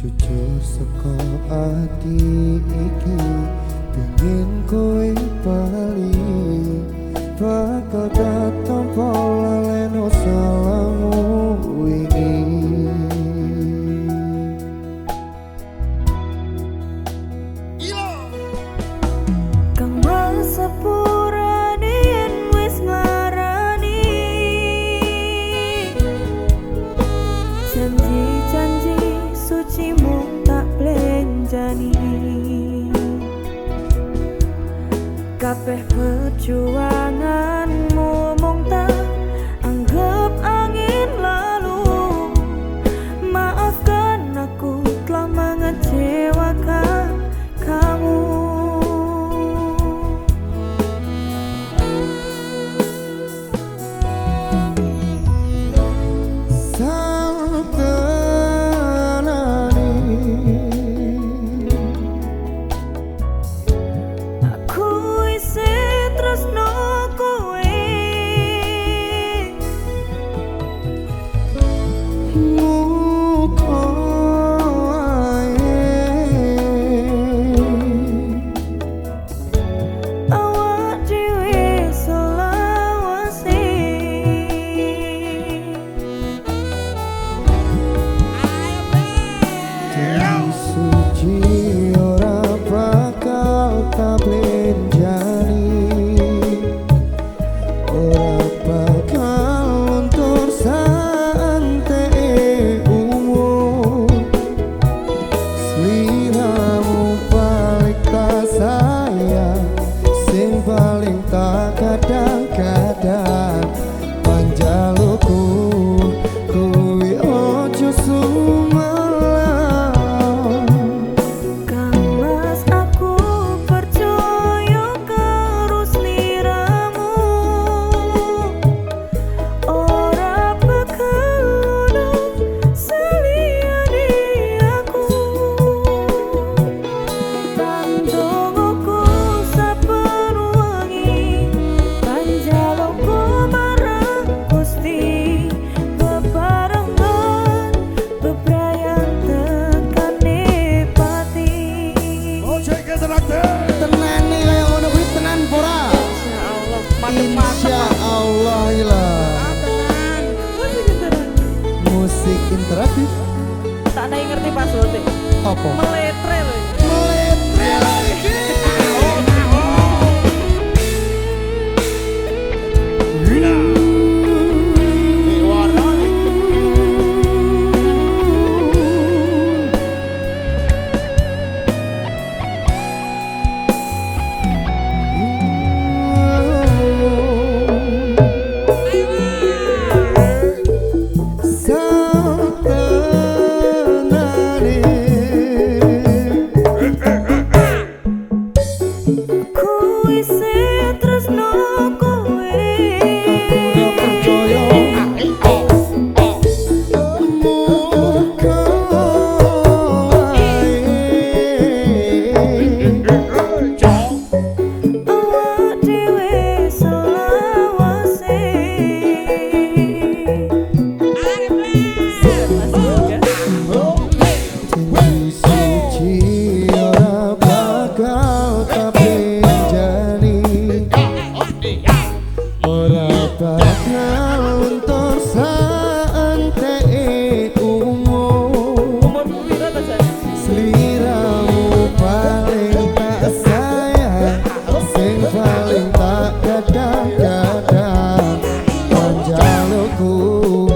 jujur seko ati iki. Pengen kowe bali bakal datang pola leno salamu sampai perjuang musik interaktif. Tak ada yang ngerti pas Apa? Meletre loh. Go